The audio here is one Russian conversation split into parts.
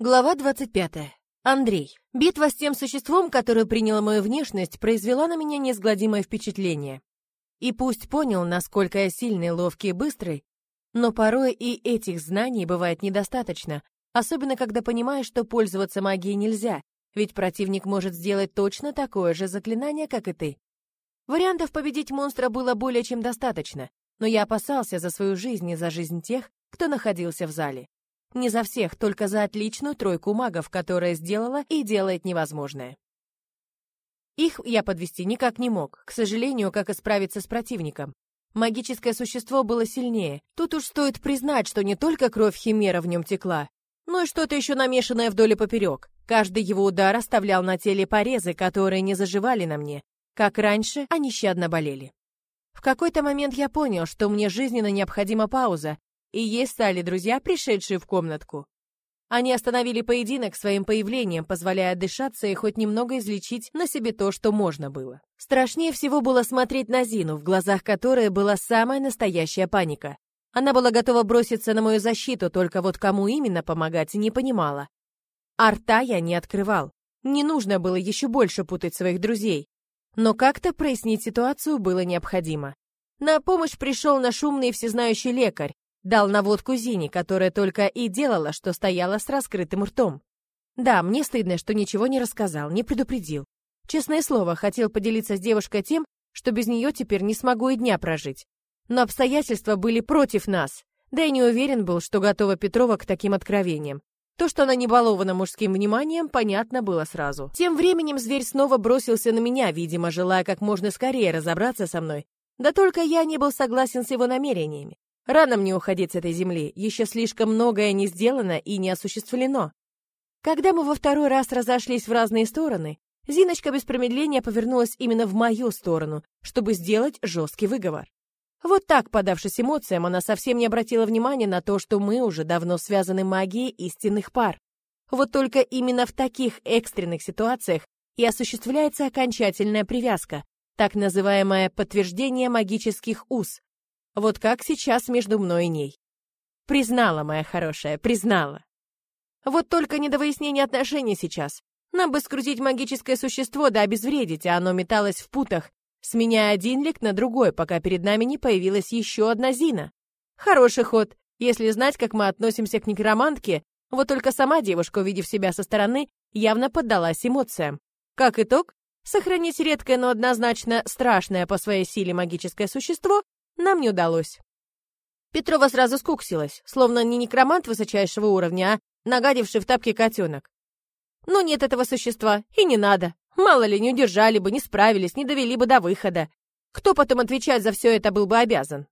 Глава 25. Андрей. Битва с тем существом, которое приняло мою внешность, произвела на меня неизгладимое впечатление. И пусть понял, насколько я сильный, ловкий и быстрый, но порой и этих знаний бывает недостаточно, особенно когда понимаешь, что пользоваться магией нельзя, ведь противник может сделать точно такое же заклинание, как и ты. Вариантов победить монстра было более чем достаточно, но я опасался за свою жизнь и за жизнь тех, кто находился в зале. Не за всех, только за отличную тройку магов, которая сделала и делает невозможное. Их я подвести никак не мог, к сожалению, как и справиться с противником. Магическое существо было сильнее. Тут уж стоит признать, что не только кровь Химера в нем текла, но и что-то еще намешанное вдоль и поперек. Каждый его удар оставлял на теле порезы, которые не заживали на мне. Как раньше, они нещадно болели. В какой-то момент я понял, что мне жизненно необходима пауза, и есть стали друзья, пришедшие в комнатку. Они остановили поединок своим появлением, позволяя дышаться и хоть немного излечить на себе то, что можно было. Страшнее всего было смотреть на Зину, в глазах которой была самая настоящая паника. Она была готова броситься на мою защиту, только вот кому именно помогать не понимала. Арта я не открывал. Не нужно было еще больше путать своих друзей. Но как-то прояснить ситуацию было необходимо. На помощь пришел наш умный всезнающий лекарь, Дал наводку Зине, которая только и делала, что стояла с раскрытым ртом. Да, мне стыдно, что ничего не рассказал, не предупредил. Честное слово, хотел поделиться с девушкой тем, что без нее теперь не смогу и дня прожить. Но обстоятельства были против нас, да и не уверен был, что готова Петрова к таким откровениям. То, что она не балована мужским вниманием, понятно было сразу. Тем временем зверь снова бросился на меня, видимо, желая как можно скорее разобраться со мной. Да только я не был согласен с его намерениями. Рано мне уходить с этой земли, еще слишком многое не сделано и не осуществлено. Когда мы во второй раз разошлись в разные стороны, Зиночка без промедления повернулась именно в мою сторону, чтобы сделать жесткий выговор. Вот так, подавшись эмоциям, она совсем не обратила внимания на то, что мы уже давно связаны магией истинных пар. Вот только именно в таких экстренных ситуациях и осуществляется окончательная привязка, так называемое подтверждение магических уз, вот как сейчас между мной и ней. Признала, моя хорошая, признала. Вот только не до выяснения отношений сейчас. Нам бы скрутить магическое существо да обезвредить, а оно металось в путах, сменяя один лик на другой, пока перед нами не появилась еще одна Зина. Хороший ход, если знать, как мы относимся к некромантке, вот только сама девушка, увидев себя со стороны, явно поддалась эмоциям. Как итог, сохранить редкое, но однозначно страшное по своей силе магическое существо нам не удалось. Петрова сразу скуксилась, словно не некромант высочайшего уровня, а нагадивший в тапке котенок. Ну нет этого существа, и не надо. Мало ли, не удержали бы, не справились, не довели бы до выхода. Кто потом отвечать за все это был бы обязан?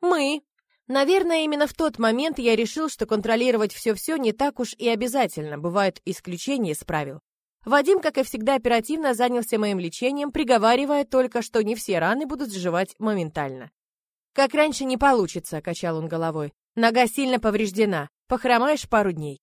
Мы. Наверное, именно в тот момент я решил, что контролировать все-все не так уж и обязательно, бывают исключения из правил. Вадим, как и всегда, оперативно занялся моим лечением, приговаривая только, что не все раны будут заживать моментально. «Как раньше не получится», — качал он головой. «Нога сильно повреждена. Похромаешь пару дней».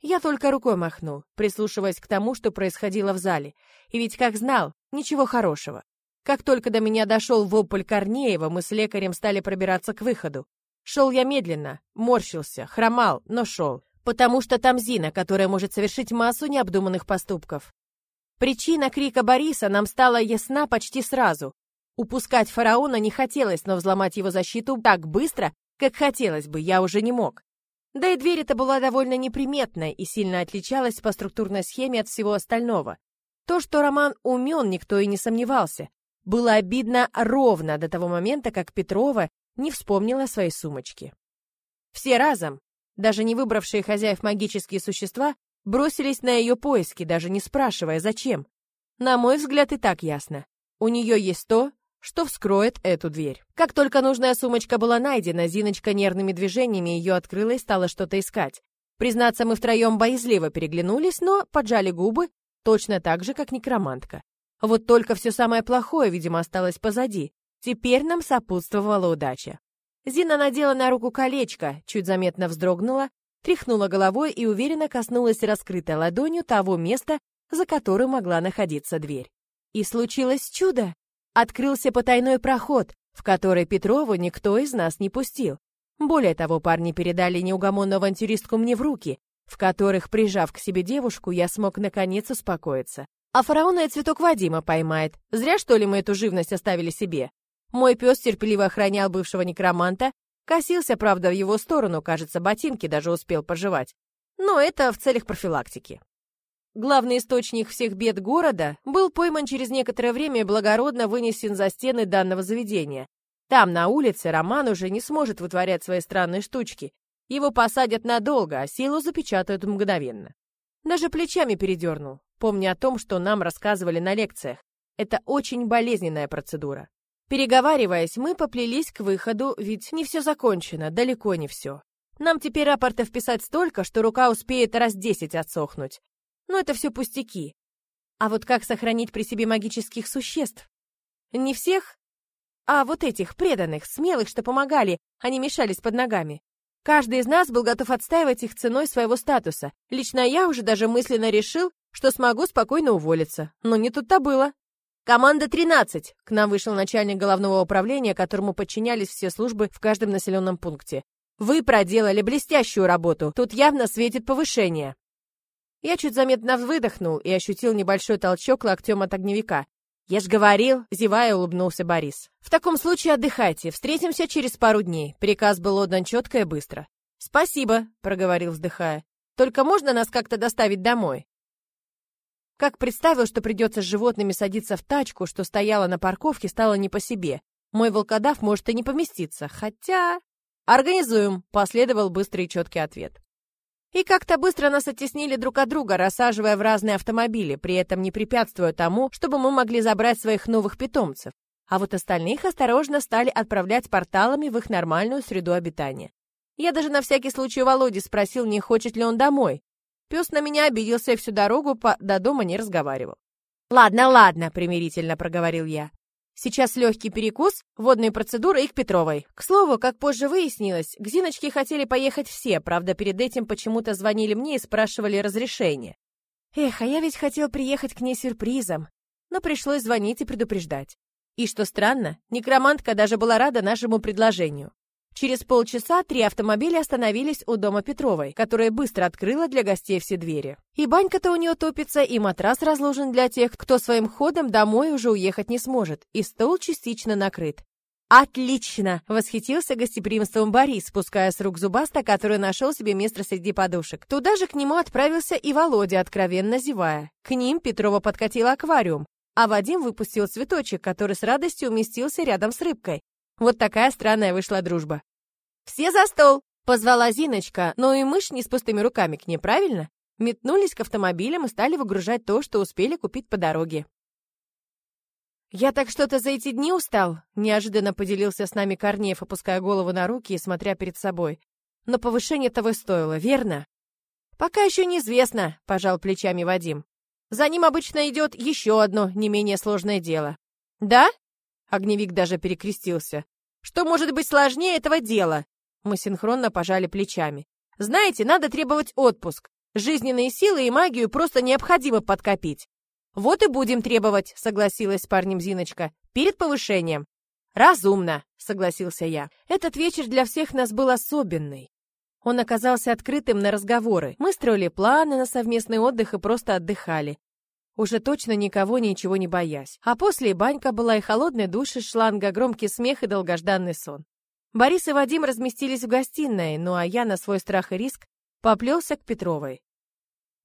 Я только рукой махнул, прислушиваясь к тому, что происходило в зале. И ведь, как знал, ничего хорошего. Как только до меня дошел вопль Корнеева, мы с лекарем стали пробираться к выходу. Шел я медленно, морщился, хромал, но шел. Потому что там Зина, которая может совершить массу необдуманных поступков. Причина крика Бориса нам стала ясна почти сразу. Упускать фараона не хотелось, но взломать его защиту так быстро, как хотелось бы, я уже не мог. Да и дверь эта была довольно неприметная и сильно отличалась по структурной схеме от всего остального. То, что Роман умен, никто и не сомневался. Было обидно ровно до того момента, как Петрова не вспомнила своей сумочки. Все разом, даже не выбравшие хозяев магические существа, бросились на ее поиски, даже не спрашивая, зачем. На мой взгляд, и так ясно. У нее есть то, что вскроет эту дверь. Как только нужная сумочка была найдена, Зиночка нервными движениями ее открыла и стала что-то искать. Признаться, мы втроем боязливо переглянулись, но поджали губы точно так же, как некромантка. Вот только все самое плохое, видимо, осталось позади. Теперь нам сопутствовала удача. Зина надела на руку колечко, чуть заметно вздрогнула, тряхнула головой и уверенно коснулась раскрытой ладонью того места, за которым могла находиться дверь. И случилось чудо открылся потайной проход, в который Петрову никто из нас не пустил. Более того, парни передали неугомонную авантюристку мне в руки, в которых, прижав к себе девушку, я смог наконец успокоиться. А фараона и цветок Вадима поймает. Зря, что ли, мы эту живность оставили себе? Мой пес терпеливо охранял бывшего некроманта, косился, правда, в его сторону, кажется, ботинки даже успел пожевать. Но это в целях профилактики. Главный источник всех бед города был пойман через некоторое время и благородно вынесен за стены данного заведения. Там, на улице, Роман уже не сможет вытворять свои странные штучки. Его посадят надолго, а силу запечатают мгновенно. Даже плечами передернул, помня о том, что нам рассказывали на лекциях. Это очень болезненная процедура. Переговариваясь, мы поплелись к выходу, ведь не все закончено, далеко не все. Нам теперь рапортов писать столько, что рука успеет раз десять отсохнуть. Но это все пустяки. А вот как сохранить при себе магических существ? Не всех, а вот этих преданных, смелых, что помогали, они мешались под ногами. Каждый из нас был готов отстаивать их ценой своего статуса. Лично я уже даже мысленно решил, что смогу спокойно уволиться. Но не тут-то было. «Команда 13!» К нам вышел начальник головного управления, которому подчинялись все службы в каждом населенном пункте. «Вы проделали блестящую работу. Тут явно светит повышение». Я чуть заметно выдохнул и ощутил небольшой толчок локтем от огневика. «Я ж говорил», — зевая, улыбнулся Борис. «В таком случае отдыхайте. Встретимся через пару дней». Приказ был отдан четко и быстро. «Спасибо», — проговорил, вздыхая. «Только можно нас как-то доставить домой?» Как представил, что придется с животными садиться в тачку, что стояла на парковке, стало не по себе. Мой волкодав может и не поместиться, хотя... «Организуем», — последовал быстрый и четкий ответ. И как-то быстро нас оттеснили друг от друга, рассаживая в разные автомобили, при этом не препятствуя тому, чтобы мы могли забрать своих новых питомцев. А вот остальных осторожно стали отправлять порталами в их нормальную среду обитания. Я даже на всякий случай Володи спросил, не хочет ли он домой, Пес на меня обиделся и всю дорогу по... до дома не разговаривал. «Ладно, ладно», — примирительно проговорил я. «Сейчас легкий перекус, водные процедуры и к Петровой. К слову, как позже выяснилось, к Зиночке хотели поехать все, правда, перед этим почему-то звонили мне и спрашивали разрешение. Эх, а я ведь хотел приехать к ней сюрпризом, но пришлось звонить и предупреждать. И что странно, некромантка даже была рада нашему предложению. Через полчаса три автомобиля остановились у дома Петровой, которая быстро открыла для гостей все двери. И банька-то у нее топится, и матрас разложен для тех, кто своим ходом домой уже уехать не сможет, и стол частично накрыт. «Отлично!» — восхитился гостеприимством Борис, спуская с рук зубаста, который нашел себе место среди подушек. Туда же к нему отправился и Володя, откровенно зевая. К ним Петрова подкатила аквариум, а Вадим выпустил цветочек, который с радостью уместился рядом с рыбкой. Вот такая странная вышла дружба. «Все за стол!» — позвала Зиночка, но и мышь не с пустыми руками к ней, правильно? Метнулись к автомобилям и стали выгружать то, что успели купить по дороге. «Я так что-то за эти дни устал», — неожиданно поделился с нами Корнеев, опуская голову на руки и смотря перед собой. «Но повышение того стоило, верно?» «Пока еще неизвестно», — пожал плечами Вадим. «За ним обычно идет еще одно, не менее сложное дело». «Да?» — огневик даже перекрестился. «Что может быть сложнее этого дела?» Мы синхронно пожали плечами. «Знаете, надо требовать отпуск. Жизненные силы и магию просто необходимо подкопить». «Вот и будем требовать», — согласилась с парнем Зиночка, «перед повышением». «Разумно», — согласился я. Этот вечер для всех нас был особенный. Он оказался открытым на разговоры. Мы строили планы на совместный отдых и просто отдыхали. Уже точно никого ничего не боясь. А после банька была, и холодный душ из шланга, громкий смех и долгожданный сон. Борис и Вадим разместились в гостиной, ну а я на свой страх и риск поплелся к Петровой.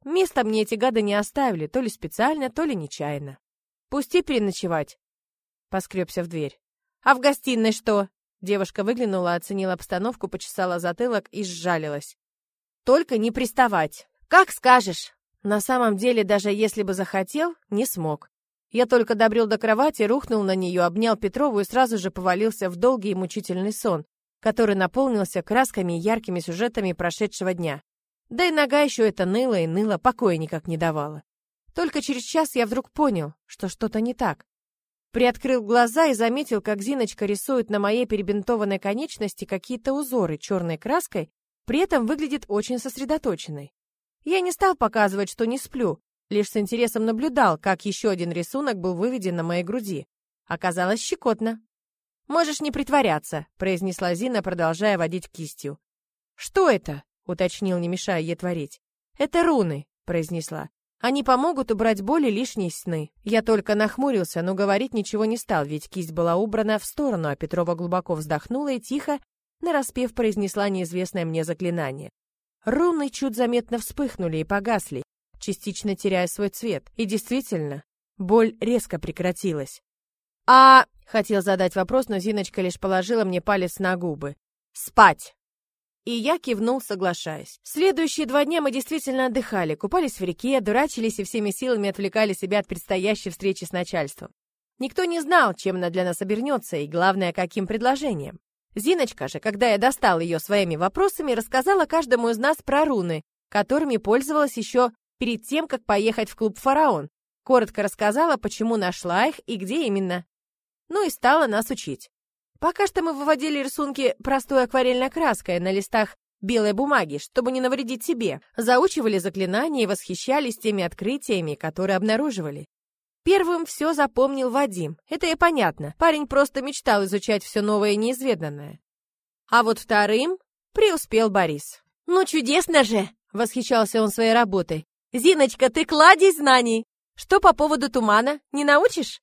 Место мне эти гады не оставили, то ли специально, то ли нечаянно. «Пусти переночевать», — поскребся в дверь. «А в гостиной что?» Девушка выглянула, оценила обстановку, почесала затылок и сжалилась. «Только не приставать. Как скажешь!» На самом деле, даже если бы захотел, не смог. Я только добрел до кровати, рухнул на нее, обнял Петрову и сразу же повалился в долгий и мучительный сон, который наполнился красками и яркими сюжетами прошедшего дня. Да и нога еще это ныла и ныла, покоя никак не давала. Только через час я вдруг понял, что что-то не так. Приоткрыл глаза и заметил, как Зиночка рисует на моей перебинтованной конечности какие-то узоры черной краской, при этом выглядит очень сосредоточенной. Я не стал показывать, что не сплю, Лишь с интересом наблюдал, как еще один рисунок был выведен на моей груди. Оказалось щекотно. «Можешь не притворяться», — произнесла Зина, продолжая водить кистью. «Что это?» — уточнил, не мешая ей творить. Это руны, произнесла. Они помогут убрать боль и лишние сны. Я только нахмурился, но говорить ничего не стал, ведь кисть была убрана в сторону, а Петрова глубоко вздохнула и тихо, нараспев, произнесла неизвестное мне заклинание. Руны чуть заметно вспыхнули и погасли, частично теряя свой цвет. И действительно, боль резко прекратилась. «А...» — хотел задать вопрос, но Зиночка лишь положила мне палец на губы. «Спать!» И я кивнул, соглашаясь. Следующие два дня мы действительно отдыхали, купались в реке, дурачились и всеми силами отвлекали себя от предстоящей встречи с начальством. Никто не знал, чем она для нас обернется, и главное, каким предложением. Зиночка же, когда я достал ее своими вопросами, рассказала каждому из нас про руны, которыми пользовалась еще перед тем, как поехать в клуб «Фараон». Коротко рассказала, почему нашла их и где именно. Ну и стала нас учить. Пока что мы выводили рисунки простой акварельной краской на листах белой бумаги, чтобы не навредить себе, заучивали заклинания и восхищались теми открытиями, которые обнаруживали. Первым все запомнил Вадим. Это и понятно. Парень просто мечтал изучать все новое и неизведанное. А вот вторым преуспел Борис. «Ну, чудесно же!» — восхищался он своей работой. «Зиночка, ты кладезь знаний! Что по поводу тумана, не научишь?»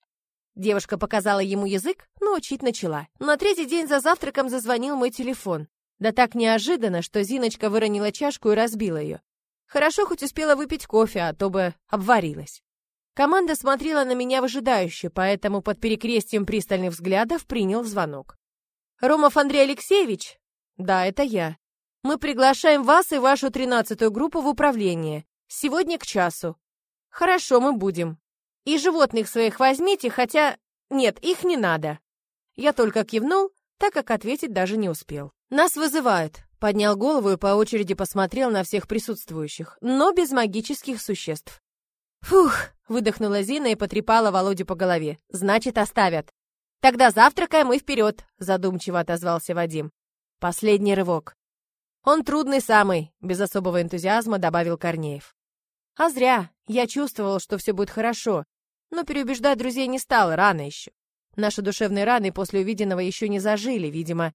Девушка показала ему язык, но учить начала. На третий день за завтраком зазвонил мой телефон. Да так неожиданно, что Зиночка выронила чашку и разбила ее. Хорошо хоть успела выпить кофе, а то бы обварилась. Команда смотрела на меня выжидающе, поэтому под перекрестием пристальных взглядов принял звонок. «Ромов Андрей Алексеевич?» «Да, это я. Мы приглашаем вас и вашу тринадцатую группу в управление. Сегодня к часу». «Хорошо, мы будем. И животных своих возьмите, хотя... Нет, их не надо. Я только кивнул, так как ответить даже не успел. Нас вызывают. Поднял голову и по очереди посмотрел на всех присутствующих, но без магических существ. Фух, выдохнула Зина и потрепала Володю по голове. Значит, оставят. Тогда завтракаем и вперед, задумчиво отозвался Вадим. Последний рывок. Он трудный самый, без особого энтузиазма добавил Корнеев. А зря. Я чувствовал, что все будет хорошо, но переубеждать друзей не стал, рано еще. Наши душевные раны после увиденного еще не зажили, видимо.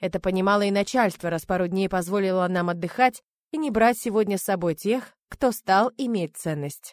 Это понимало и начальство, раз пару дней позволило нам отдыхать и не брать сегодня с собой тех, кто стал иметь ценность.